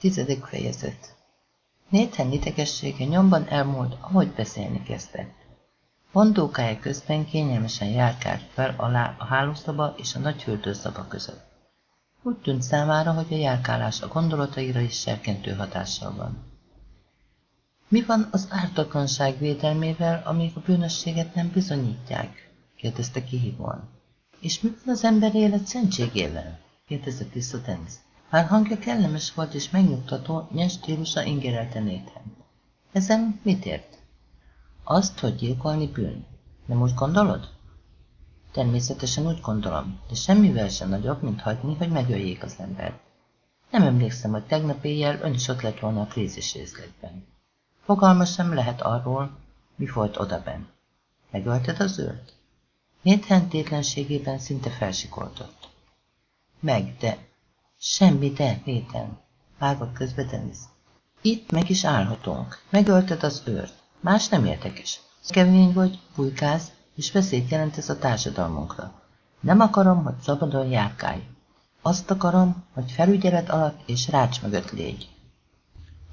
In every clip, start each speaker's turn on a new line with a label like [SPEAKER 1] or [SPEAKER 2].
[SPEAKER 1] Tizedik fejezet Nathan idegessége nyomban elmúlt, ahogy beszélni kezdett. Mondókája közben kényelmesen járkált fel alá a hálószoba és a nagy fürdőszoba között. Úgy tűnt számára, hogy a járkálás a gondolataira is serkentő hatással van. Mi van az ártatlanság védelmével, amíg a bűnösséget nem bizonyítják? kérdezte kihívóan. És mi van az ember élet szentségével? kérdezett vissza Dennis. Már hangja kellemes volt és megnyugtató, nyers stílusa ingerelte Nathan. Ezen mit ért? Azt, hogy gyilkolni bűn. Nem úgy gondolod? Természetesen úgy gondolom, de semmivel sem nagyobb, mint hagyni, hogy megöljék az embert. Nem emlékszem, hogy tegnap éjjel ön is ott lett volna a krízis részletben. Fogalma sem lehet arról, mi volt odaben. Megölted az őrt? Nathan tétlenségében szinte felsikoltott. Meg, de... Semmi de, Nathan. Vágott közbe Dennis. Itt meg is állhatunk. Megölted az őrt. Más nem érdekes. Kemény vagy, bujkáz, és veszélyt jelent ez a társadalmunkra. Nem akarom, hogy szabadon járkálj. Azt akarom, hogy felügyelet alatt és rács mögött légy.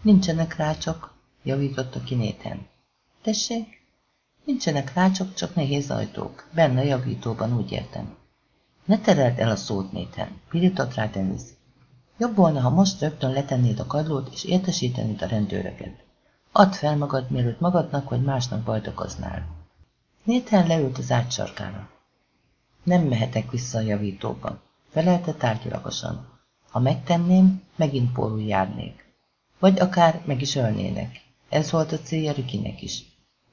[SPEAKER 1] Nincsenek rácsok, javította ki Nathan. Tessék? Nincsenek rácsok, csak nehéz ajtók. Benne a javítóban, úgy értem. Ne tereld el a szót, Nathan, pirított rá Dennis. Jobb volna, ha most rögtön letennéd a kadlót, és értesítenéd a rendőröket. Add fel magad, mielőtt magadnak vagy másnak bajt okoznál. Nathan leült az átsarkára. Nem mehetek vissza a javítóba, felelte tárgyilagosan. Ha megtenném, megint pórul járnék. Vagy akár meg is ölnének. Ez volt a célja Rikinek is.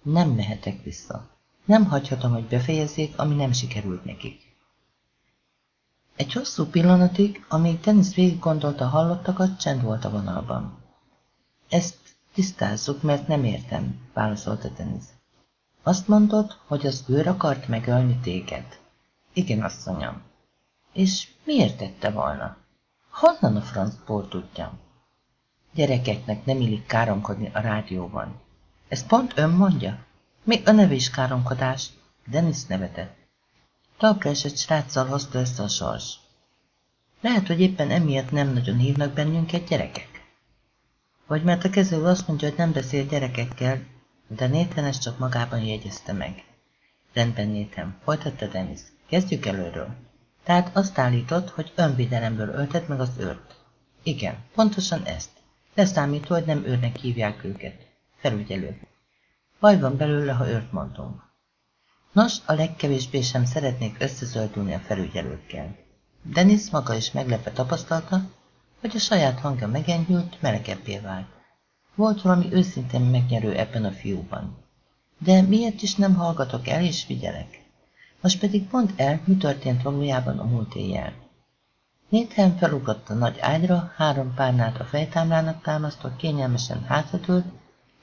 [SPEAKER 1] Nem mehetek vissza. Nem hagyhatom, hogy befejezzék, ami nem sikerült nekik. Egy hosszú pillanatig, amíg Dennis végig gondolta hallottakat, csend volt a vonalban. Ezt tisztázzuk, mert nem értem, válaszolta Dennis. Azt mondod, hogy az őr akart megölni téged? Igen, asszonyom. És miért tette volna? Honnan a francból tudjam? Gyerekeknek nem illik káromkodni a rádióban. Ezt pont ön mondja? Még a neve is káromkodás. Dennis nevetett. Talpra esett sráccal hozta össze a sors. Lehet, hogy éppen emiatt nem nagyon hívnak bennünket gyerekek. Vagy mert a kező azt mondja, hogy nem beszél gyerekekkel, de Nathan ezt csak magában jegyezte meg. Rendben, Nathan, folytatta Dennis. Kezdjük előről. Tehát azt állított, hogy önvédelemből ölted meg az őrt. Igen, pontosan ezt. Leszámítva, hogy nem őrnek hívják őket. Felügyelő. Baj van belőle, ha őrt mondunk. Nos, a legkevésbé sem szeretnék összezöldülni a felügyelőkkel. Dennis maga is meglepve tapasztalta, hogy a saját hangja megenyhült, melegebbé vált. Volt valami őszintén megnyerő ebben a fiúban. De miért is nem hallgatok el és figyelek? Most pedig mondd el, mi történt valójában a múlt éjjel. Nathan felugrott a nagy ágyra, három párnát a fejtámlának támasztott, kényelmesen hátradőlt,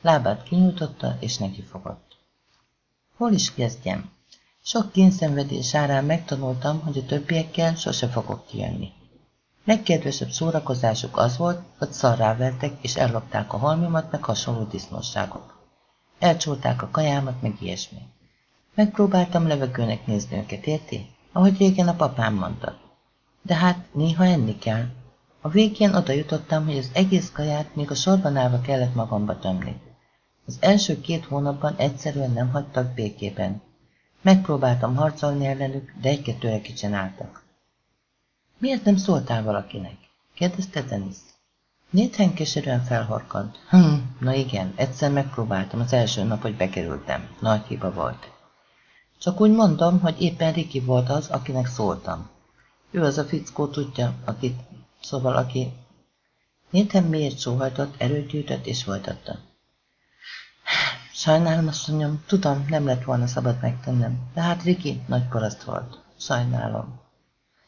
[SPEAKER 1] lábát kinyújtotta és nekifogott. Hol is kezdjem? Sok kényszenvedés árán megtanultam, hogy a többiekkel sose fogok kijönni. Legkedvesebb szórakozásuk az volt, hogy szarrá vertek és ellopták a halmimat, meg hasonló disznóságok. Elcsólták a kajámat, meg ilyesmi. Megpróbáltam levegőnek nézni őket, érti? Ahogy régen a papám mondta. De hát néha enni kell. A végén oda jutottam, hogy az egész kaját még a sorban állva kellett magamba tömni. Az első két hónapban egyszerűen nem hagytak békében. Megpróbáltam harcolni ellenük, de egy-kettőre kicsináltak. Miért nem szóltál valakinek? kérdezte Dennis. Nathan keserűen felhorkant. Hm, na igen, egyszer megpróbáltam az első nap, hogy bekerültem. Nagy hiba volt. Csak úgy mondom, hogy éppen Riki volt az, akinek szóltam. Ő az a fickó tudja, akit, szóval aki... Nathan miért sóhajtott, erőt gyűjtött és folytatta. Sajnálom, asszonyom, tudom, nem lett volna szabad megtennem, de hát Riki nagy paraszt volt. Sajnálom.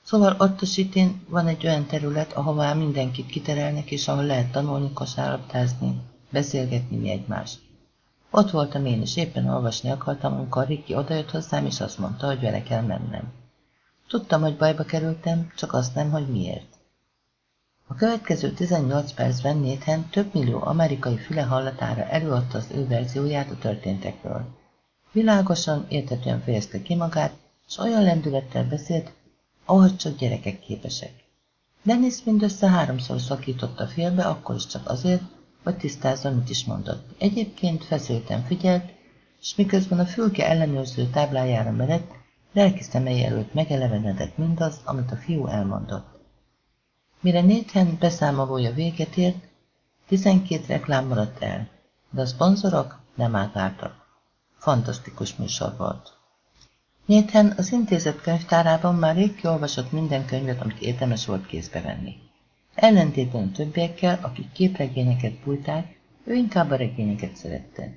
[SPEAKER 1] Szóval ott a sitén van egy olyan terület, ahová mindenkit kiterelnek, és ahol lehet tanulni, kosárlabdázni, beszélgetni mi egymást. Ott voltam én, és éppen olvasni akartam, amikor Riki odajött hozzám, és azt mondta, hogy vele kell mennem. Tudtam, hogy bajba kerültem, csak azt nem, hogy miért. A következő 18 percben Nathan több millió amerikai füle hallatára előadta az ő verzióját a történtekről. Világosan, értetően fejezte ki magát, és olyan lendülettel beszélt, ahogy csak gyerekek képesek. Dennis mindössze háromszor szakította félbe, akkor is csak azért, hogy tisztázza, mit is mondott. Egyébként feszülten figyelt, és miközben a fülke ellenőrző táblájára merett, lelki szemei előtt megelevenedett mindaz, amit a fiú elmondott. Mire Nathan beszámolója véget ért, 12 reklám maradt el, de a szponzorok nem ágáltak. Fantasztikus műsor volt. Nathan az intézet könyvtárában már rég kiolvasott minden könyvet, amit érdemes volt kézbe venni. Ellentétben a többiekkel, akik képregényeket bújták, ő inkább a regényeket szerette.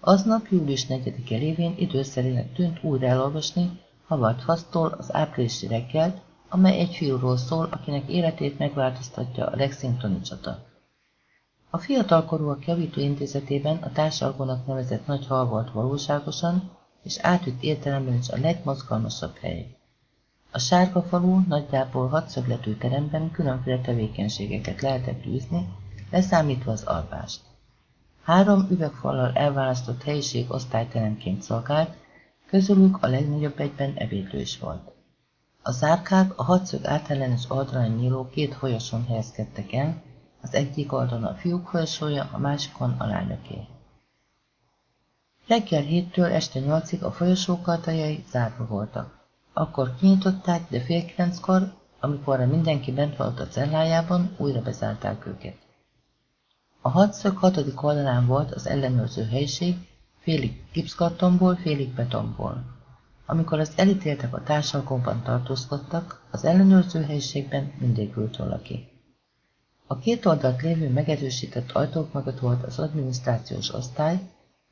[SPEAKER 1] Aznap július 4-e lévén időszerűnek tűnt újra elolvasni Havard Fasztól az áprilisi reggelt, amely egy fiúról szól, akinek életét megváltoztatja a Lexingtoni csata. A fiatalkorúak javító intézetében a társalgónak nevezett nagy hal volt valóságosan, és átütt értelemben is a legmozgalmasabb hely. A sárga falu nagyjából hatszögletű teremben különféle tevékenységeket lehetett űzni, leszámítva az alvást. Három üvegfallal elválasztott helyiség osztályteremként szolgált, közülük a legnagyobb egyben ebédlő is volt. A zárkák a hatszög általános oldalán nyíló két folyosón helyezkedtek el, az egyik oldalon a fiúk folyosója, a másikon a lányoké. Reggel héttől este nyolcig a folyosók ajtajai zárva voltak. Akkor kinyitották, de fél kilenckor, amikor mindenki bent volt a cellájában, újra bezárták őket. A hatszög hatodik oldalán volt az ellenőrző helység, félig gipszkartonból, félig betonból. Amikor az elítéltek a társalgóban tartózkodtak, az ellenőrző helyiségben mindig ült valaki. A két oldalt lévő megerősített ajtók mögött volt az adminisztrációs osztály,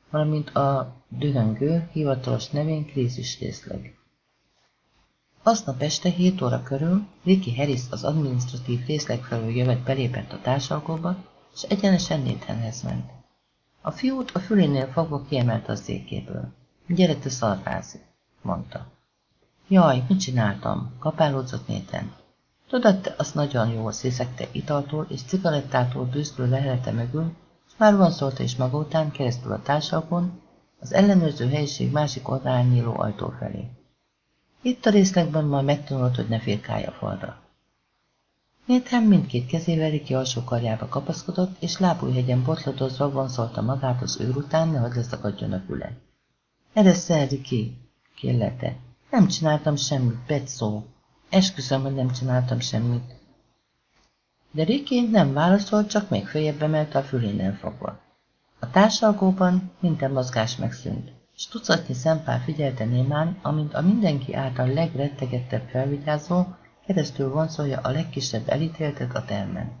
[SPEAKER 1] valamint a dühöngő, hivatalos nevén krízis részleg. Aznap este 7 óra körül Ricky Harris az adminisztratív részleg felől jövet belépett a társalgóba, és egyenesen Nathanhez ment. A fiút a fülénél fogva kiemelt a székéből. Gyere te szarvázi, mondta. Jaj, mit csináltam? Kapálódzott Nathan. Tudod, te azt nagyon jól sziszegte italtól és cigarettától bűzlő lehelete mögül, és már vonszolta is maga után keresztül a társalkon, az ellenőrző helyiség másik oldalán nyíló ajtó felé. Itt a részlegben majd megtanult, hogy ne férkálja falra. Nathan mindkét kezével Riki alsó karjába kapaszkodott, és lábújhegyen botladozva vonszolta magát az őr után, nehogy leszakadjon a füle. Ereszel, Riki, kérlete. Nem csináltam semmit, Betszó. Esküszöm, hogy nem csináltam semmit. De Riki nem válaszolt, csak még följebb emelte a fülénél fogva. A társalgóban minden mozgás megszűnt, és tucatnyi szempár figyelte némán, amint a mindenki által legrettegettebb felvigyázó keresztül vonzolja a legkisebb elítéltet a termen.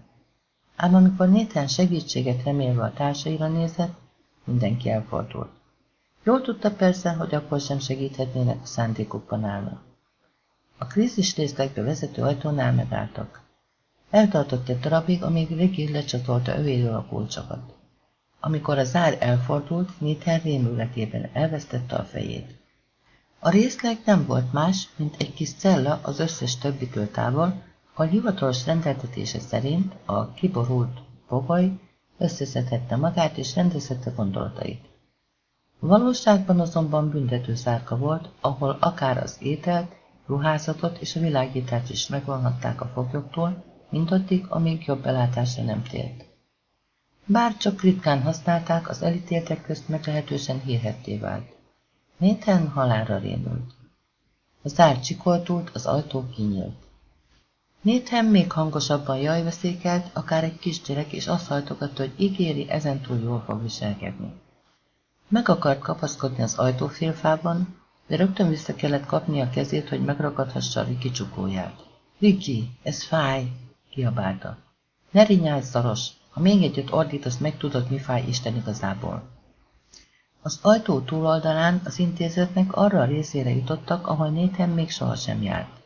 [SPEAKER 1] Ám amikor Nathan segítséget remélve a társaira nézett, mindenki elfordult. Jól tudta persze, hogy akkor sem segíthetnének a szándékukban állnak. A krízis részlegbe vezető ajtónál megálltak. Eltartott egy darabig, amíg Ricky lecsatolta övéről a kulcsokat. Amikor a zár elfordult, Nathan rémületében elvesztette a fejét. A részleg nem volt más, mint egy kis cella az összes többitől távol, a hivatalos rendeltetése szerint a kiborult fogai összeszedhette magát és rendezhette gondolatait. Valóságban azonban büntető szárka volt, ahol akár az ételt, ruházatot és a világítást is megvonhatták a foglyoktól, mindaddig, amíg jobb belátásra nem tért. Bár csak ritkán használták, az elítéltek közt meglehetősen hírhetté vált. Nathan halálra rémült. A zár csikoltult, az ajtó kinyílt. Nathan még hangosabban jajveszékelt, akár egy kisgyerek, és azt hajtogatta, hogy ígéri, ezentúl jól fog viselkedni. Meg akart kapaszkodni az ajtófélfában, de rögtön vissza kellett kapni a kezét, hogy megragadhassa Riki csukóját. Riki, ez fáj, kiabálta. Ne rinyálj, szaros, ha még egyet ordítasz, meg tudod, mi fáj Isten igazából. Az ajtó túloldalán az intézetnek arra a részére jutottak, ahol Nathan még sohasem járt.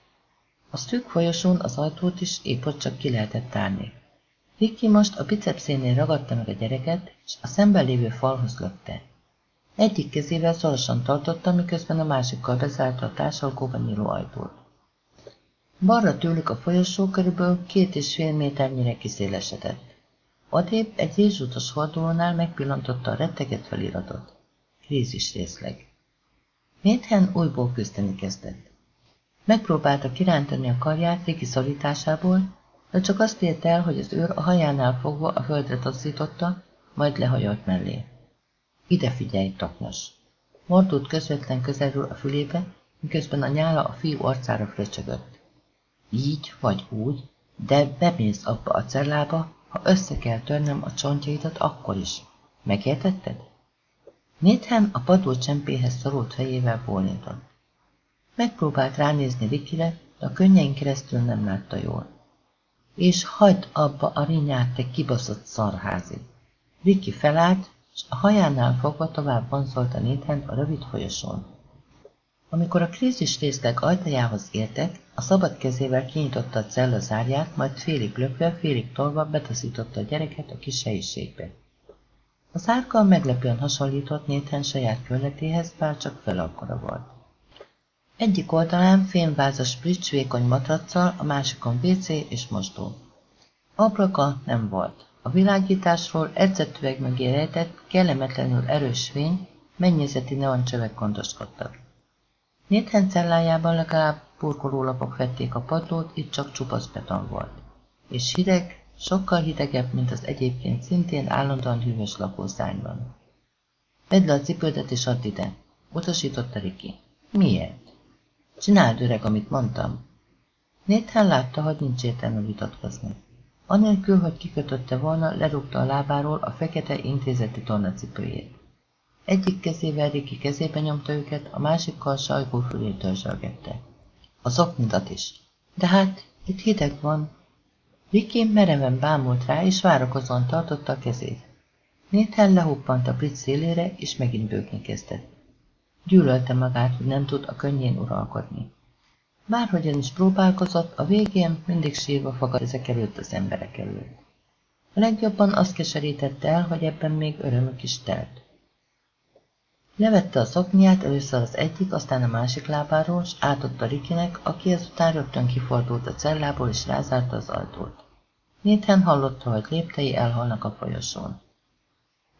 [SPEAKER 1] A szűk folyosón az ajtót is épp ott csak ki lehetett tárni. Ricky most a bicepszénél ragadta meg a gyereket, és a szemben lévő falhoz lökte. Egyik kezével szorosan tartotta, miközben a másikkal bezárta a társalgóban nyíló ajtót. Balra tőlük a folyosó körülbelül két és fél méternyire kiszélesedett. Odébb egy rézsútos fordulónál megpillantotta a retteget feliratot. Krízis részleg. Nathan újból küzdeni kezdett. Megpróbálta kirántani a karját Riki szorításából, de csak azt ért el, hogy az őr a hajánál fogva a földre taszította, majd lehajolt mellé. Ide figyelj, taknyos! Mordult közvetlen közelről a fülébe, miközben a nyála a fiú arcára fröcsögött. Így vagy úgy, de bemész abba a cellába, ha össze kell törnem a csontjaidat, akkor is. Megértetted? Nathan a padló csempéhez szorult fejével bólintott. Megpróbált ránézni Rikire, de a könnyein keresztül nem látta jól. És hagyd abba a rinyát, te kibaszott szarházi! Riki felállt, és a hajánál fogva tovább vonzolta Nathan a rövid folyosón. Amikor a krízis részleg ajtajához értek, a szabad kezével kinyitotta a cella zárját, majd félig lökve, félig tolva betaszította a gyereket a kis helyiségbe. A zárka meglepően hasonlított Nathan saját körletéhez, bár csak fel akkora volt. Egyik oldalán fémvázas prics vékony matraccal, a másikon WC és mosdó. Ablaka nem volt. A világításról edzett mögé rejtett, kellemetlenül erős fény, mennyezeti neoncsövek gondoskodtak. Nathan cellájában legalább burkolólapok vették a padlót, itt csak csupasz beton volt. És hideg, sokkal hidegebb, mint az egyébként szintén állandóan hűvös lakószányban. Vedd le a cipődet és add ide, utasította Riki. Miért? Csináld öreg, amit mondtam. Nathan látta, hogy nincs értelme vitatkozni. Anélkül, hogy kikötötte volna, lerúgta a lábáról a fekete intézeti tornacipőjét. Egyik kezével Riki kezébe nyomta őket, a másikkal sajgó fülét törzsölgette. A zoknidat is. De hát, itt hideg van. Riki mereven bámult rá, és várakozóan tartotta a kezét. Nathan lehuppant a brit szélére, és megint bőgni kezdett. Gyűlölte magát, hogy nem tud a könnyén uralkodni. Bárhogyan is próbálkozott, a végén mindig sírva fogad ezek előtt az emberek előtt. A legjobban azt keserítette el, hogy ebben még örömök is telt. Levette a szoknyát először az egyik, aztán a másik lábáról, és átadta Rikinek, aki ezután rögtön kifordult a cellából, és rázárta az ajtót. Nathan hallotta, hogy léptei elhalnak a folyosón.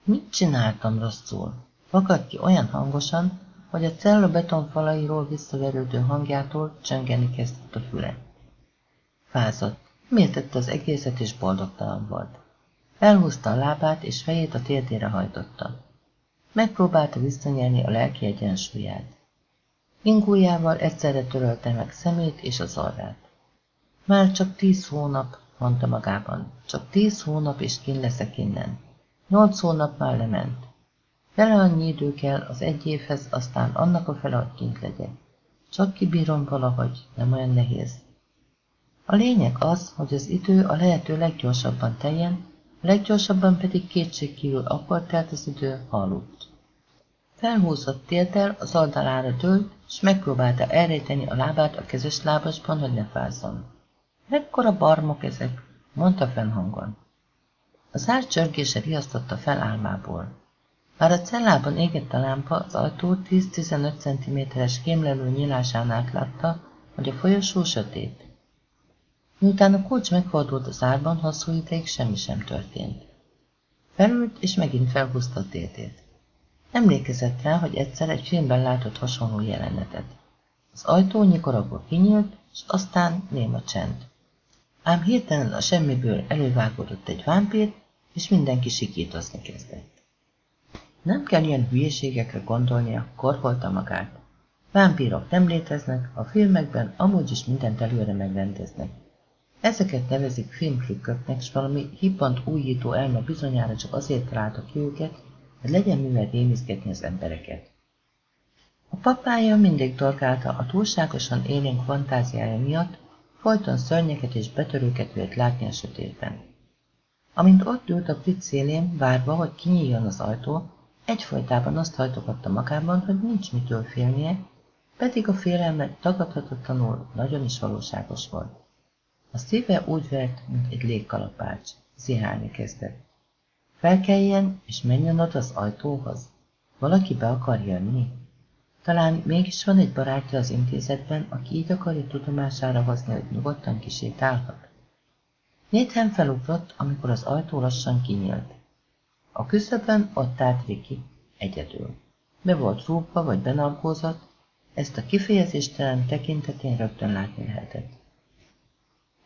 [SPEAKER 1] Mit csináltam rosszul? Fakadt ki olyan hangosan, hogy a cella betonfalairól visszaverődő hangjától csöngeni kezdett a füle. Fázott, méltette az egészet és boldogtalan volt. Felhúzta a lábát és fejét a térdére hajtotta. Megpróbálta visszanyerni a lelki egyensúlyát. Ingújával egyszerre törölte meg szemét és az arrát. Már csak tíz hónap, mondta magában, csak tíz hónap és kin leszek innen. Nyolc hónap már lement. Fele annyi idő kell az egy évhez, aztán annak a fele, hogy kint legyek. Csak kibírom valahogy, nem olyan nehéz. A lényeg az, hogy az idő a lehető leggyorsabban teljen, a leggyorsabban pedig kétségkívül akkor telt az idő, ha aludt. Felhúzott téltel, az oldalára dőlt, és megpróbálta elrejteni a lábát a kezes lábasban, hogy ne fázzon. Mekkora barmok ezek, mondta fennhangon. A zár csörgése riasztotta fel álmából. Bár a cellában égett a lámpa, az ajtó 10-15 cm-es kémlelő nyílásán át látta, hogy a folyosó sötét. Miután a kulcs megfordult az árban, hosszú ideig semmi sem történt. Felült, és megint felhúzta a tétét. Emlékezett rá, hogy egyszer egy filmben látott hasonló jelenetet. Az ajtó nyikorogva kinyílt, és aztán néma csend. Ám hirtelen a semmiből elővágódott egy vámpír, és mindenki sikítozni kezdett. Nem kell ilyen hülyeségekre gondolnia, korholta magát. Vámpírok nem léteznek, a filmekben amúgy is mindent előre megrendeznek. Ezeket nevezik filmtrükköknek, s valami hippant újító elme bizonyára csak azért találta ki őket, hogy legyen mivel rémizgetni az embereket. A papája mindig dolgálta a túlságosan élénk fantáziája miatt, folyton szörnyeket és betörőket vélt látni a sötétben. Amint ott ült a prit szélén, várva, hogy kinyíljon az ajtó, egyfolytában azt hajtogatta magában, hogy nincs mitől félnie, pedig a félelme tagadhatatlanul nagyon is valóságos volt. A szíve úgy vert, mint egy légkalapács, zihálni kezdett. Felkeljen, és menjen oda az ajtóhoz. Valaki be akar jönni? Talán mégis van egy barátja az intézetben, aki így akarja tudomására hozni, hogy nyugodtan kisétálhat. Nathan felugrott, amikor az ajtó lassan kinyílt. A küszöbön ott állt Riki, egyedül. Be volt rúgva vagy benalkózott, ezt a kifejezéstelen tekintetén rögtön látni lehetett.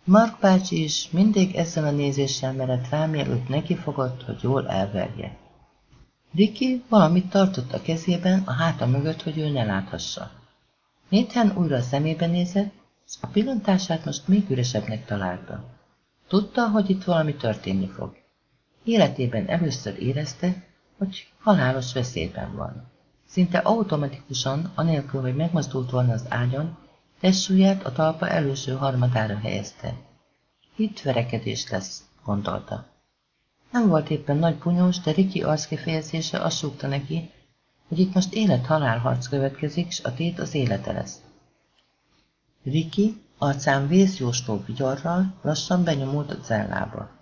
[SPEAKER 1] Mark bácsi is mindig ezzel a nézéssel merett rám, mielőtt nekifogott, hogy jól elverje. Ricky valamit tartott a kezében, a háta mögött, hogy ő ne láthassa. Nathan újra a szemébe nézett, a pillantását most még üresebbnek találta. Tudta, hogy itt valami történni fog. Életében először érezte, hogy halálos veszélyben van. Szinte automatikusan, anélkül, hogy megmozdult volna az ágyon, testsúlyát a talpa előső harmadára helyezte. Itt verekedés lesz, gondolta. Nem volt éppen nagy bunyós, de Riki arckifejezése azt súgta neki, hogy itt most élet-halál harc következik, s a tét az élete lesz. Riki arcán vészjóstó vigyorral lassan benyomult a cellába.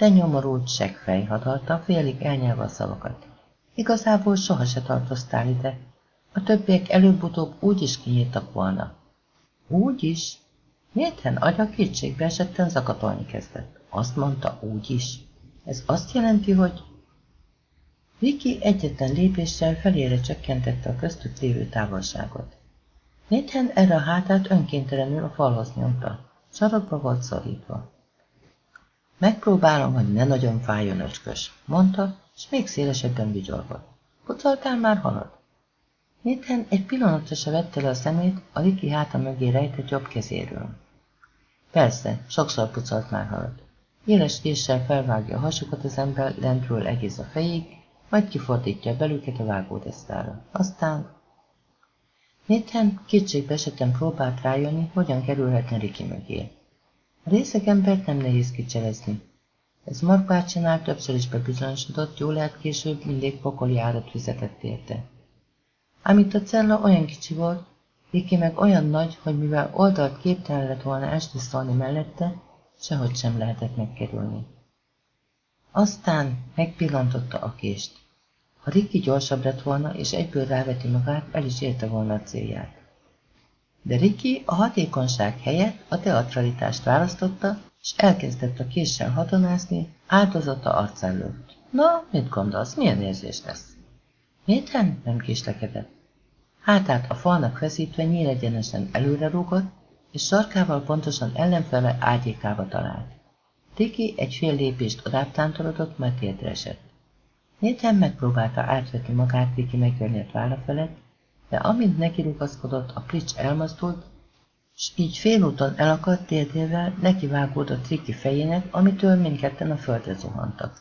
[SPEAKER 1] De nyomorult seggfej hadalta, félig elnyelve a szavakat. Igazából soha se tartoztál ide. A többiek előbb-utóbb úgy is kinyíltak volna. Úgy is? Nathan agya kétségbe esetten zakatolni kezdett. Azt mondta, úgy is. Ez azt jelenti, hogy... Viki egyetlen lépéssel felére csökkentette a köztük lévő távolságot. Nathan erre a hátát önkéntelenül a falhoz nyomta. Sarokba volt szorítva. Megpróbálom, hogy ne nagyon fájjon öcskös, mondta, és még szélesebben vigyorgott. Pucoltál már halad? Nathan egy pillanatra se vette le a szemét a Riki háta mögé rejtett jobb kezéről. Persze, sokszor pucolt már halad. Éles késsel felvágja a hasukat az ember lentről egész a fejig, majd kifordítja belüket a vágódesztára. Aztán... Nathan kétségbe esetten próbált rájönni, hogyan kerülhetne Riki mögé. A részeg embert nem nehéz kicselezni. Ez Mark bácsinál többször is bebizonyosodott, jó lehet később mindig pokoli árat fizetett érte. Ám itt a cella olyan kicsi volt, Viki meg olyan nagy, hogy mivel oldalt képtelen lett volna estiszolni mellette, sehogy sem lehetett megkerülni. Aztán megpillantotta a kést. Ha Riki gyorsabb lett volna, és egyből ráveti magát, el is érte volna a célját. De Riki a hatékonyság helyett a teatralitást választotta, és elkezdett a késsel hatonászni, áldozata arc előtt. Na, mit gondolsz, milyen érzés lesz? Nathan nem késlekedett. Hátát a falnak feszítve nyílegyenesen előre rúgott, és sarkával pontosan ellenfele ágyékába talált. Tiki egy fél lépést odább tántorodott, majd térdre esett. Nathan megpróbálta átvetni magát Tiki megvernyett válla felett, de amint neki rugaszkodott, a plics elmozdult, s így félúton elakadt térdével nekivágódott Tiki fejének, amitől mindketten a földre zuhantak.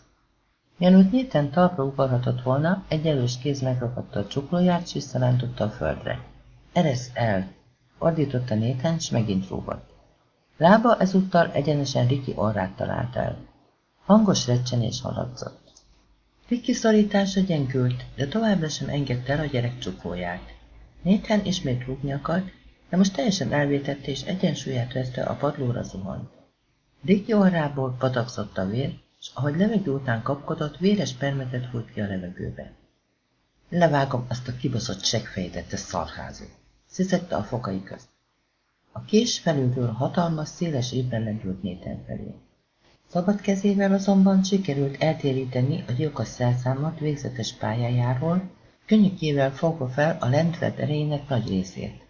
[SPEAKER 1] Mielőtt Nathan talpra ugorhatott volna, egy erős kéz megragadta a csuklóját, s visszarántotta a földre. Eresz el! ordította Nathan, s megint rúgott. Lába ezúttal egyenesen Riki orrát talált el. Hangos recsenés haladzott. Riki szorítása gyengült, de továbbra sem engedte el a gyerek csuklóját. Nathan ismét rúgni akart, de most teljesen elvétette és egyensúlyát veszte a padlóra zuhant. Riki orrából patakzott a vér, és ahogy levegő után kapkodott, véres permetet fújt ki a levegőbe. Levágom azt a kibaszott seggfejtet, te szarházó, sziszegte a fokai közt. A kés felülről hatalmas, széles évben lendült Néten felé. Szabad kezével azonban sikerült eltéríteni a gyilkos szerszámot végzetes pályájáról, könnyűkével fogva fel a lendület erejének nagy részét.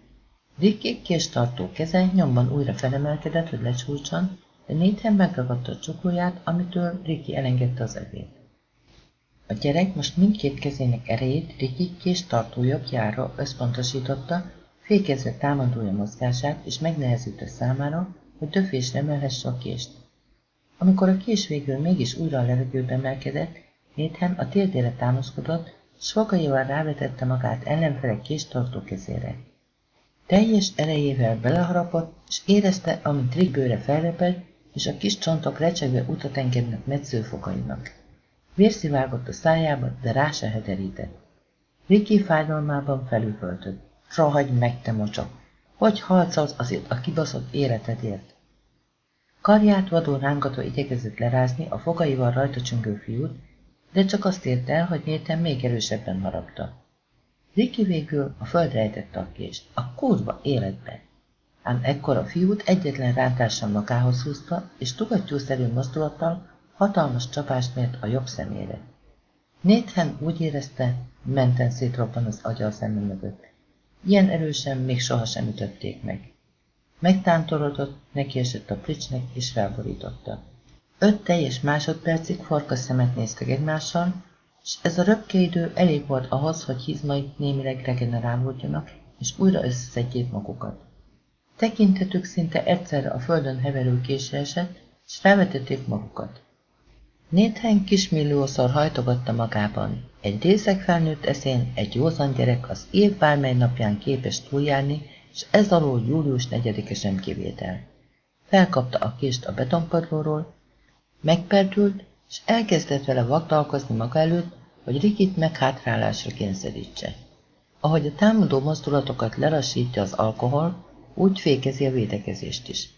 [SPEAKER 1] Ricky késtartó keze nyomban újra felemelkedett, hogy lecsúcsan, de Nathan megragadta a csuklóját, amitől Ricky elengedte az evét. A gyerek most mindkét kezének erejét Ricky kés tartójobbjára összpontosította, fékezve támadója mozgását, és megnehezítette számára, hogy döfésre emelhesse a kést. Amikor a kés végül mégis újra a levegőbe emelkedett, Nathan a térdére támaszkodott, s fogaival rávetette magát ellenfele késtartó kezére. Teljes erejével beleharapott, és érezte, amint Rick bőre felreped, és a kis csontok recsegve utat engednek metszőfokainak. Vérszivárgott a szájába, de rá se hederített. Ricky fájdalmában felüvöltött. Rohagy meg, te mocsok! Hogy halcolsz azért a kibaszott életedért? Karját vadul rángatva igyekezett lerázni a fogaival rajta csüngő fiút, de csak azt ért el, hogy Nathan még erősebben harapta. Ricky végül a földre ejtette a kést, a kurva életbe ám ekkor a fiút egyetlen rántással magához húzta, és tugattyúszerű mozdulattal hatalmas csapást mért a jobb szemére. Nathan úgy érezte, menten szétroppan az agya a szeme mögött. Ilyen erősen még sohasem ütötték meg. Megtántorodott, neki esett a plicsnek, és felborította. Öt teljes másodpercig farka szemet néztek egymással, és ez a röpke idő elég volt ahhoz, hogy hizmaik némileg regenerálódjanak, és újra összeszedjék magukat. Tekintetük szinte egyszerre a földön heverő késre esett, és felvetették magukat. Néthen kismilliószor hajtogatta magában. Egy részeg felnőtt eszén egy józan gyerek az év bármely napján képes túljárni, és ez alól július 4-e sem kivétel. Felkapta a kést a betonpadlóról, megperdült, és elkezdett vele vagdalkozni maga előtt, hogy Rikit meghátrálásra kényszerítse. Ahogy a támadó mozdulatokat lelassítja az alkohol, úgy fékezi a védekezést is.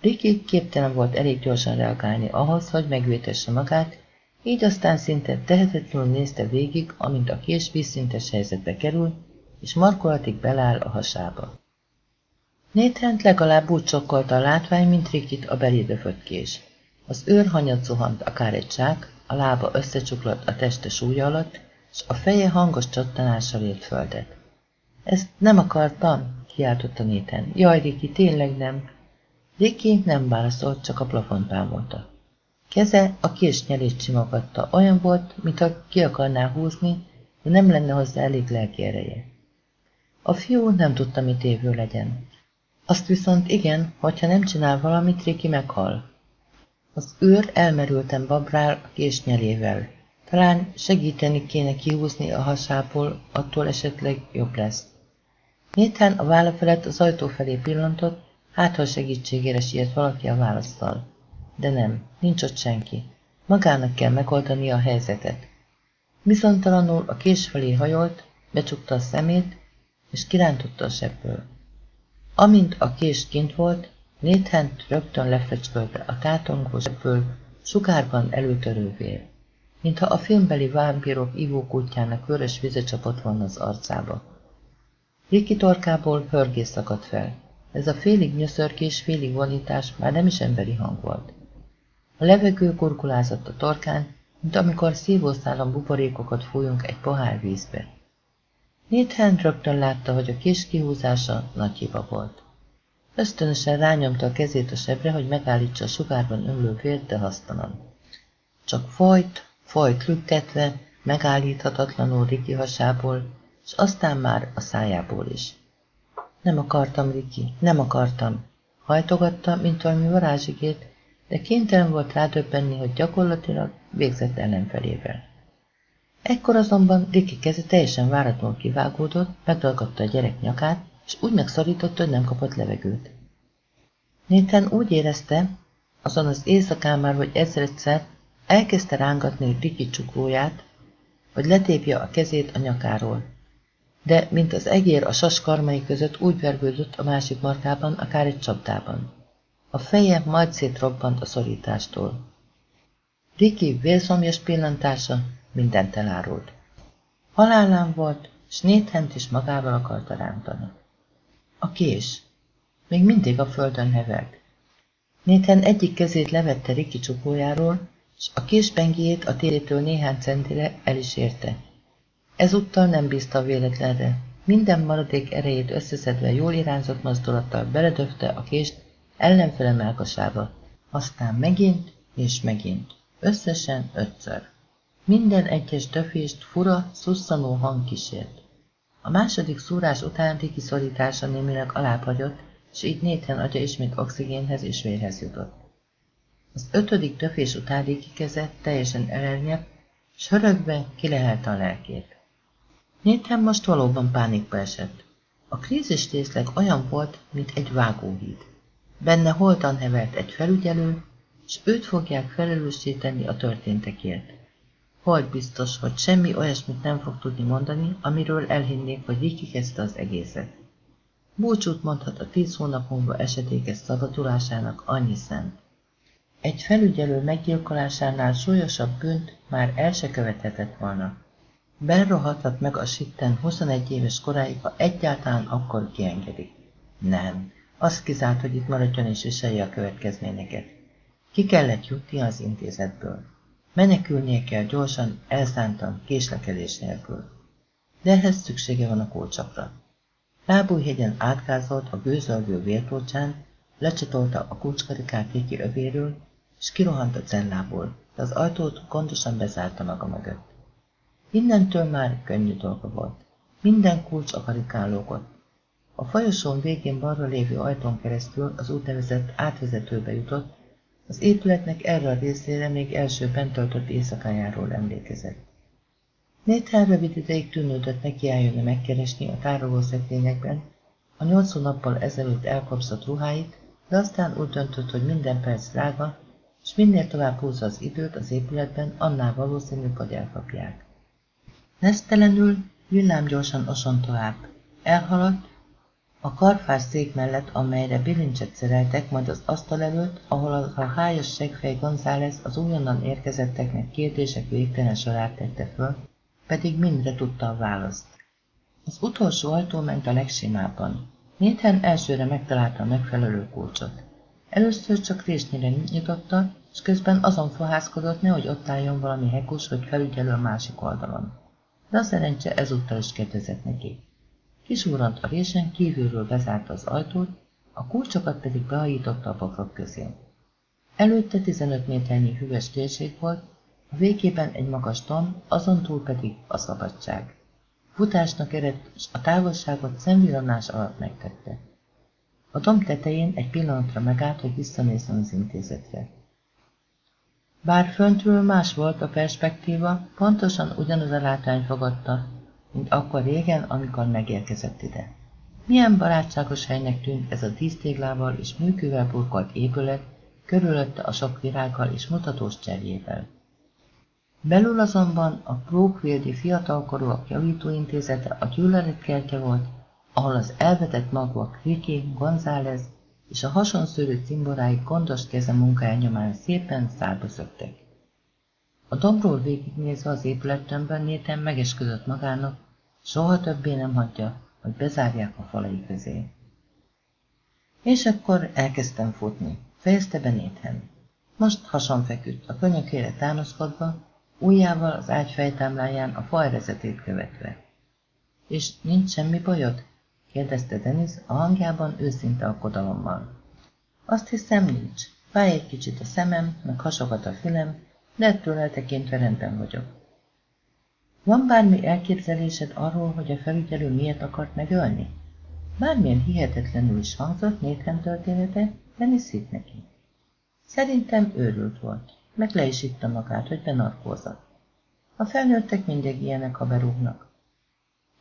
[SPEAKER 1] Riki képtelen volt elég gyorsan reagálni ahhoz, hogy megvétesse magát, így aztán szinte tehetetlenül nézte végig, amint a kés vízszintes helyzetbe kerül, és markolatig beláll a hasába. Néthent legalább úgy sokkolta a látvány, mint Rikit a belédöfött kés. Az őr hanyat zuhant akár egy csák, a lába összecsuklott a teste súlya alatt, és a feje hangos csattanással ért földet. Ezt nem akartam, kiáltotta Néten. Jaj, Riki, tényleg nem. Riki nem válaszolt, csak a plafont bámulta. Keze a kés nyelét simogatta, olyan volt, mintha ki akarná húzni, de nem lenne hozzá elég lelki ereje. A fiú nem tudta, mit évő legyen. Azt viszont igen, hogyha nem csinál valamit, Riki meghal. Az őr elmerülten babrál a kés nyelével. Talán segíteni kéne kihúzni a hasából, attól esetleg jobb lesz. Nétán a válla felett az ajtó felé pillantott, hát ha segítségére siet valaki a választal. De nem, nincs ott senki. Magának kell megoldani a helyzetet. Bizontalanul a kés felé hajolt, becsukta a szemét, és kirántotta a sebből. Amint a kés kint volt, Nathan rögtön lefecskölte a tátongó sebből sugárban előtörő vér, mintha a filmbeli vámpírok ivókútjának vörös vize csapott volna az arcába. Riki torkából hörgés szakadt fel. Ez a félig nyöszörkés, félig vonítás már nem is emberi hang volt. A levegő kurkulázott a torkán, mint amikor szívószálam buborékokat fújunk egy pohár vízbe. Nathan rögtön látta, hogy a kis kihúzása nagy hiba volt. Ösztönösen rányomta a kezét a sebre, hogy megállítsa a sugárban ömlő vért, de hasztalan. Csak folyt, folyt lüktetve, megállíthatatlanul Riki hasából, és aztán már a szájából is. Nem akartam, Riki, nem akartam. Hajtogatta, mint valami varázsigét, de kénytelen volt rádöbbenni, hogy gyakorlatilag végzett ellenfelével. Ekkor azonban Riki keze teljesen váratlanul kivágódott, megragadta a gyerek nyakát, és úgy megszorította, hogy nem kapott levegőt. Nathan úgy érezte, azon az éjszakán már, hogy egyszer elkezdte rángatni Riki csuklóját, hogy letépje a kezét a nyakáról de mint az egér a sas karmai között úgy vergődött a másik markában, akár egy csapdában. A feje majd szétrobbant a szorítástól. Riki vélszomjas pillantása mindent elárult. Halálán volt, s Néthent is magával akarta rántani. A kés. Még mindig a földön hevert. Néthen egyik kezét levette Riki csukójáról, s a késpengéjét a térétől néhány centire el is érte. Ezúttal nem bízta a véletlenre. Minden maradék erejét összeszedve jól irányzott mozdulattal beledöfte a kést ellenfele melkasába. Aztán megint és megint. Összesen ötször. Minden egyes döfést fura, szusszanó hang kísért. A második szúrás után Riki szorítása némileg alábbhagyott, és így Nathan agya ismét oxigénhez és vérhez jutott. Az ötödik döfés után Riki keze teljesen elernyett, s hörögve kilehelte a lelkét. Nathan most valóban pánikba esett. A krízis részleg olyan volt, mint egy vágóhíd. Benne holtan hevert egy felügyelő, és őt fogják felelősíteni a történtekért. Holt biztos, hogy semmi olyasmit nem fog tudni mondani, amiről elhinnék, hogy Viki kezdte az egészet. Búcsút mondhat a tíz hónap múlva esedékes szabadulásának annyi szent. Egy felügyelő meggyilkolásánál súlyosabb bűnt már el se követhetett volna. Belrohadhat meg a sitten 21 éves koráig, ha egyáltalán akkor kiengedik. Nem, azt kizárt, hogy itt maradjon és viselje a következményeket. Ki kellett jutni az intézetből. Menekülnie kell gyorsan, elszántan, késlekedés nélkül. De ehhez szüksége van a kócsakra. Lábújhegyen átkázolt a gőzölgő vértócsán, lecsatolta a kulcskarikát Viki övéről, és kirohant a cellából, de az ajtót gondosan bezárta maga mögött. Innentől már könnyű dolga volt. Minden kulcs a karikán lógott. A folyosón végén balra lévő ajtón keresztül az úgynevezett átvezetőbe jutott, az épületnek erre a részére még első töltött éjszakájáról emlékezett. Nathan rövid ideig tűnődött neki eljönne megkeresni a tárolószekrényekben a nyolc hónappal ezelőtt elkapszott ruháit, de aztán úgy döntött, hogy minden perc drága, és minél tovább húzza az időt az épületben, annál valószínűbb, hogy elkapják. Nesztelenül, villámgyorsan oson tovább. Elhaladt, a karfás szék mellett, amelyre bilincset szereltek, majd az asztal előtt, ahol a hájas segfej González az újonnan érkezetteknek kérdések végtelen sorát tette föl, pedig mindre tudta a választ. Az utolsó ajtó ment a legsimábban. Nathan elsőre megtalálta a megfelelő kulcsot. Először csak résnyire nyitotta, és közben azon fohászkodott, nehogy ott álljon valami hekus vagy felügyelő a másik oldalon. De a szerencse ezúttal is kedvezett neki. Kisúrant a résen, kívülről bezárta az ajtót, a kulcsokat pedig behajította a bokrok közé. Előtte 15 méternyi hüves térség volt, a végében egy magas tom, azon túl pedig a szabadság. Futásnak eredt, és a távolságot szemvillanás alatt megtette. A dom tetején egy pillanatra megállt, hogy visszanézzen az intézetre. Bár föntről más volt a perspektíva, pontosan ugyanaz a látvány fogadta, mint akkor régen, amikor megérkezett ide. Milyen barátságos helynek tűnt ez a dísztéglával és műkővel burkolt épület, körülötte a sok virággal és mutatós cserjével. Belül azonban a Brookfieldi fiatalkorúak javítóintézete a gyűlöletkertje volt, ahol az elvetett magvak Ricky, González és a hasonszőrű cimboráik gondos keze munkája nyomán szépen szárba szöktek. A dombról végignézve az épülettömbben Néten megesküdött magának, soha többé nem hagyja, hogy bezárják a falai közé. És akkor elkezdtem futni, fejezte be Néten. Most hason feküdt, a könyökére támaszkodva, ujjával az ágy fejtámláján a fajrezetét követve. És nincs semmi bajod? kérdezte Denis a hangjában őszinte akkodalommal. Azt hiszem nincs. Fáj egy kicsit a szemem, meg hasogat a fülem, de ettől eltekintve rendben vagyok. Van bármi elképzelésed arról, hogy a felügyelő miért akart megölni? Bármilyen hihetetlenül is hangzott Nathan története, Dennis hitt neki. Szerintem őrült volt, meg le is itta magát, hogy benarkózott. A felnőttek mindig ilyenek, ha berúgnak.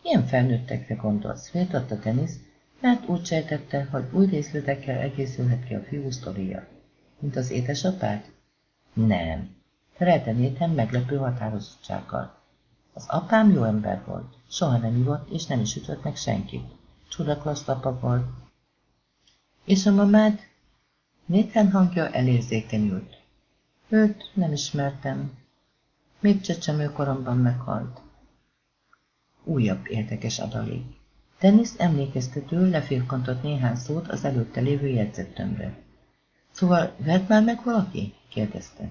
[SPEAKER 1] Milyen felnőttekre gondolsz? Féltatta Dennis, mert úgy sejtette, hogy új részletekkel egészülhet ki a fiú sztoria. Mint az édesapát? Nem. Ferelte meglepő határozottsággal. Az apám jó ember volt, soha nem ivott és nem is ütött meg senkit. Csudaklassz apa volt. És a mamád? Néten hangja elérzékenyült. Őt nem ismertem. Még csecsemőkoromban meghalt. Újabb érdekes adalék. Dennis emlékeztető lefélkantott néhány szót az előtte lévő jegyzettömbre. Szóval vett már meg valaki? kérdezte.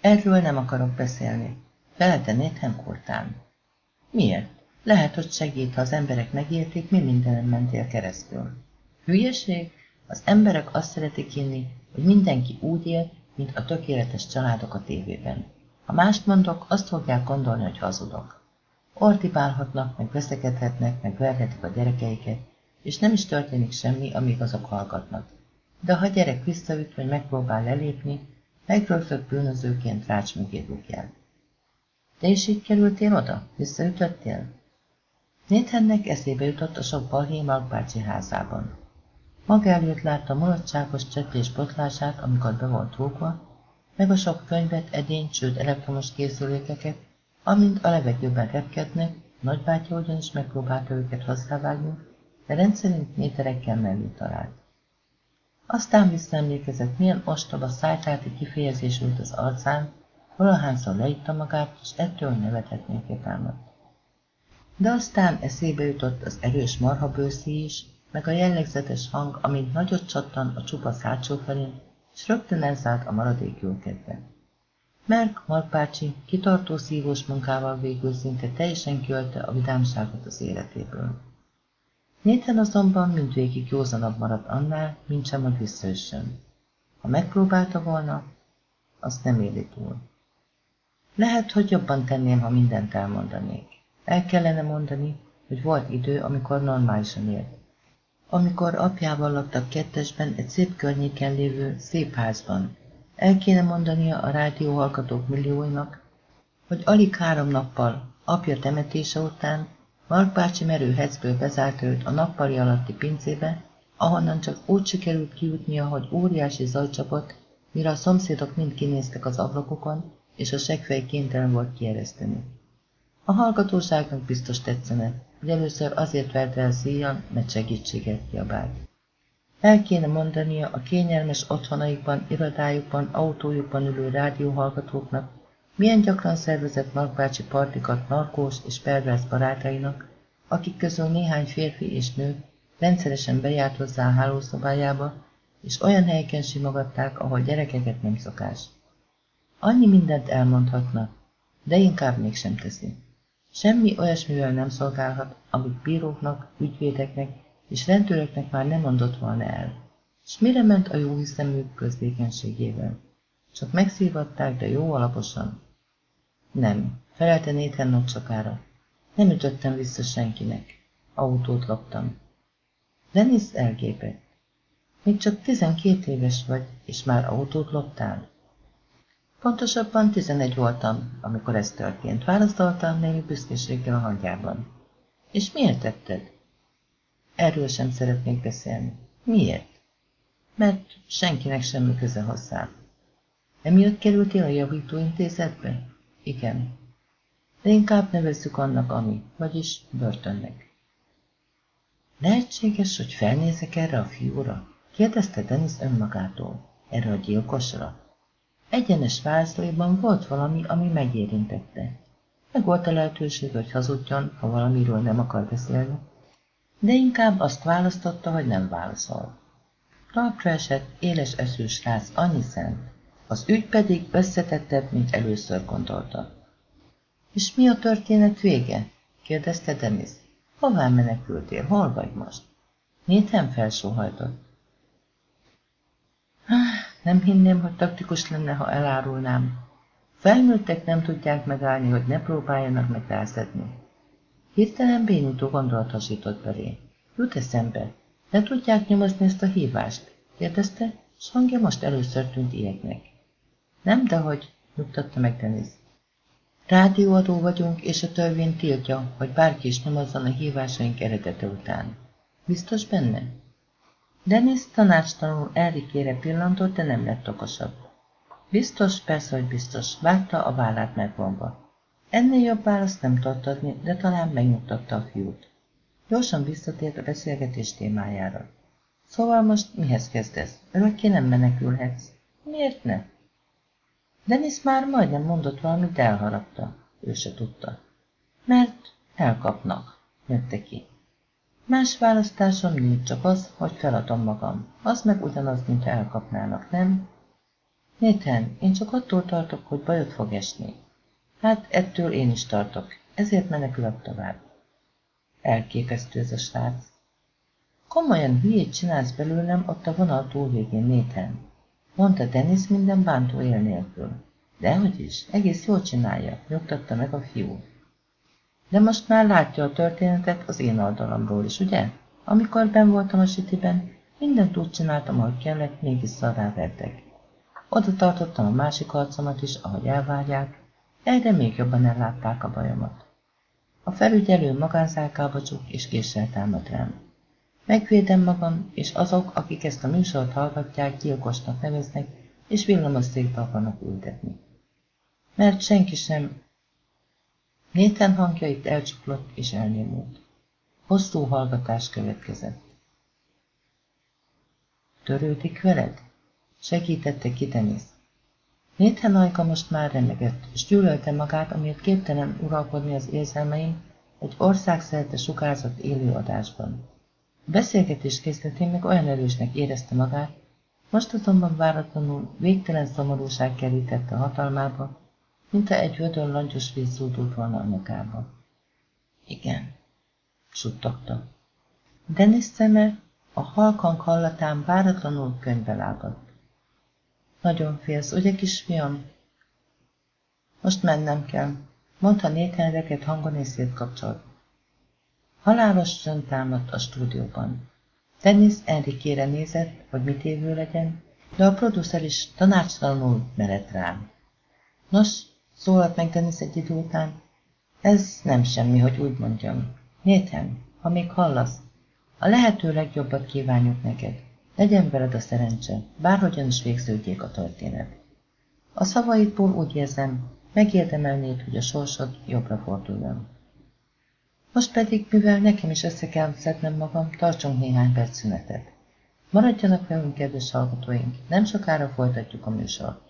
[SPEAKER 1] Erről nem akarok beszélni. Felelte Nathan kortán. Miért? Lehet, hogy segít, ha az emberek megértik, mi mindenen mentél keresztül. Hülyeség? Az emberek azt szeretik hinni, hogy mindenki úgy él, mint a tökéletes családok a tévében. Ha mást mondok, azt fogják gondolni, hogy hazudok. Ortibálhatnak, meg veszekedhetnek, meg verhetik a gyerekeiket, és nem is történik semmi, amíg azok hallgatnak. De ha a gyerek visszaüt, vagy megpróbál lelépni, megrölfött bűnözőként rács mögé rúgják. Te is így kerültél oda? Visszaütöttél? Nathannek eszébe jutott a sok balhé bácsi házában. Maga előtt látta mulatságos cseplés botlását, amikor be volt rúgva, meg a sok könyvet, edényt, sőt elektromos készülékeket, amint a levegőben repkednek, nagybátyja ugyanis megpróbálta őket hozzávágni, de rendszerint méterekkel mellé talált. Aztán visszaemlékezett, milyen ostoba szájtálti kifejezés volt az arcán, valahányszor leitta magát, és ettől nevethetnék támadt. De aztán eszébe jutott az erős marhabőszi is, meg a jellegzetes hang, amint nagyot csattan a csupasz hátsó felén, és rögtön elszállt a maradék jókedve. Merk Mark kitartó szívós munkával végül szinte teljesen kiölte a vidámságot az életéből. Nathan azonban mindvégig józanabb maradt annál, mint sem, hogy visszaüssön. Ha megpróbálta volna, azt nem éli túl. Lehet, hogy jobban tenném, ha mindent elmondanék. El kellene mondani, hogy volt idő, amikor normálisan élt. Amikor apjával laktak kettesben egy szép környéken lévő szép házban. El kéne mondania a rádióhallgatók millióinak, hogy alig három nappal apja temetése után Mark bácsi merő hecből bezárt őt a nappali alatti pincébe, ahonnan csak úgy sikerült kijutnia, hogy óriási zaj csapott, mire a szomszédok mind kinéztek az ablakokon, és a segfej kénytelen volt kiereszteni. A hallgatóságnak biztos tetszene, hogy először azért verte el szíjan, mert segítséget kiabált. El kéne mondania a kényelmes otthonaikban, irodájukban, autójukban ülő rádióhallgatóknak, milyen gyakran szervezett Mark partikat narkós és pervers barátainak, akik közül néhány férfi és nő rendszeresen bejárt hozzá a hálószobájába, és olyan helyeken simogatták, ahol gyerekeket nem szokás. Annyi mindent elmondhatna, de inkább mégsem teszi. Semmi olyasmivel nem szolgálhat, amit bíróknak, ügyvédeknek és rendőröknek már nem mondott volna el. És mire ment a jó hiszemű közvékenységével? Csak megszívatták, de jó alaposan. Nem, felelte Nathan nagy sokára. Nem ütöttem vissza senkinek. Autót loptam. Dennis elgépett. Még csak tizenkét éves vagy, és már autót loptál? Pontosabban tizenegy voltam, amikor ez történt. Választoltam némi büszkeséggel a hangjában. És miért tetted? Erről sem szeretnék beszélni. Miért? Mert senkinek semmi köze hozzám. Emiatt kerültél a javítóintézetbe? Igen. De inkább nevezzük annak, ami, vagyis börtönnek. Lehetséges, hogy felnézek erre a fiúra? Kérdezte Denis önmagától. Erre a gyilkosra? Egyenes válaszaiban volt valami, ami megérintette. Meg volt a lehetőség, hogy hazudjon, ha valamiről nem akar beszélni, de inkább azt választotta, hogy nem válaszol. Talpra esett, éles eszűs ráz annyi szent, az ügy pedig összetettebb, mint először gondolta. És mi a történet vége? kérdezte Denis. Hová menekültél? Hol vagy most? Néten felsóhajtott. Nem hinném, hogy taktikus lenne, ha elárulnám. Felnőttek nem tudják megállni, hogy ne próbáljanak meg rászedni. Hirtelen bénító gondolat hasított belé. Jut eszembe. Ne tudják nyomozni ezt a hívást? kérdezte, s hangja most először tűnt ilyeknek. Nem, dehogy, nyugtatta meg Denis. Rádióadó vagyunk, és a törvény tiltja, hogy bárki is nyomozzon a hívásaink eredete után. Biztos benne? Dennis tanácstalanul Erikére pillantott, de nem lett okosabb. Biztos, persze, hogy biztos, vágta a vállát megvonva. Ennél jobb választ nem tudott adni, de talán megnyugtatta a fiút. Gyorsan visszatért a beszélgetés témájára. Szóval most mihez kezdesz? Örökké nem menekülhetsz. Miért ne? Dennis már majdnem mondott valamit, elharapta. Ő se tudta. Mert elkapnak, nőtte ki. Más választásom nincs, csak az, hogy feladom magam. Az meg ugyanaz, mint elkapnának, nem? Nathan, én csak attól tartok, hogy bajot fog esni. Hát ettől én is tartok, ezért menekülök tovább. Elképesztő ez a srác. Komolyan hülyét csinálsz belőlem ott a vonal túlvégén, Nathan, mondta Dennis minden bántó él nélkül. Dehogy is, egész jól csinálja, nyugtatta meg a fiú. De most már látja a történetet az én oldalamról is, ugye? Amikor ben voltam a sitiben, mindent úgy csináltam, ahogy kellett, mégis szarrá vertek. Oda tartottam a másik arcomat is, ahogy elvárják, erre még jobban ellátták a bajomat. A felügyelő magánzárkába csuk és késsel támad rám. Megvédem magam, és azok, akik ezt a műsort hallgatják, gyilkosnak neveznek, és villamoszékbe akarnak ültetni. Mert senki sem Néten hangja itt elcsuklott és elnémult. Hosszú hallgatás következett. Törődik veled? Segítette ki Denis. Néthen ajka most már remegett, és gyűlölte magát, amiért képtelen uralkodni az érzelmeim egy országszerte sugárzott élőadásban. Beszélgetés kezdetén meg olyan erősnek érezte magát, most azonban váratlanul végtelen szomorúság kerítette hatalmába, mintha egy vödör langyos víz zúdult volna a nyakába. Igen, suttogta. Dennis szeme a halkan hallatán váratlanul könyvbe lábadt. Nagyon félsz, ugye kisfiam? Most mennem kell, mondta Nathan reket hangon és szétkapcsolt. Halálos csönd támadt a stúdióban. Dennis Enrikére nézett, hogy mit évő legyen, de a producer is tanácstalanul merett rám. Nos, szólalt meg Dennis egy idő után, ez nem semmi, hogy úgy mondjam. Nathan, ha még hallasz, a lehető legjobbat kívánjuk neked. Legyen veled a szerencse, bárhogyan is végződjék a történet. A szavaidból úgy érzem, megérdemelnéd, hogy a sorsod jobbra forduljon. Most pedig, mivel nekem is össze kell szednem magam, tartsunk néhány perc szünetet. Maradjanak velünk, kedves hallgatóink, nem sokára folytatjuk a műsort.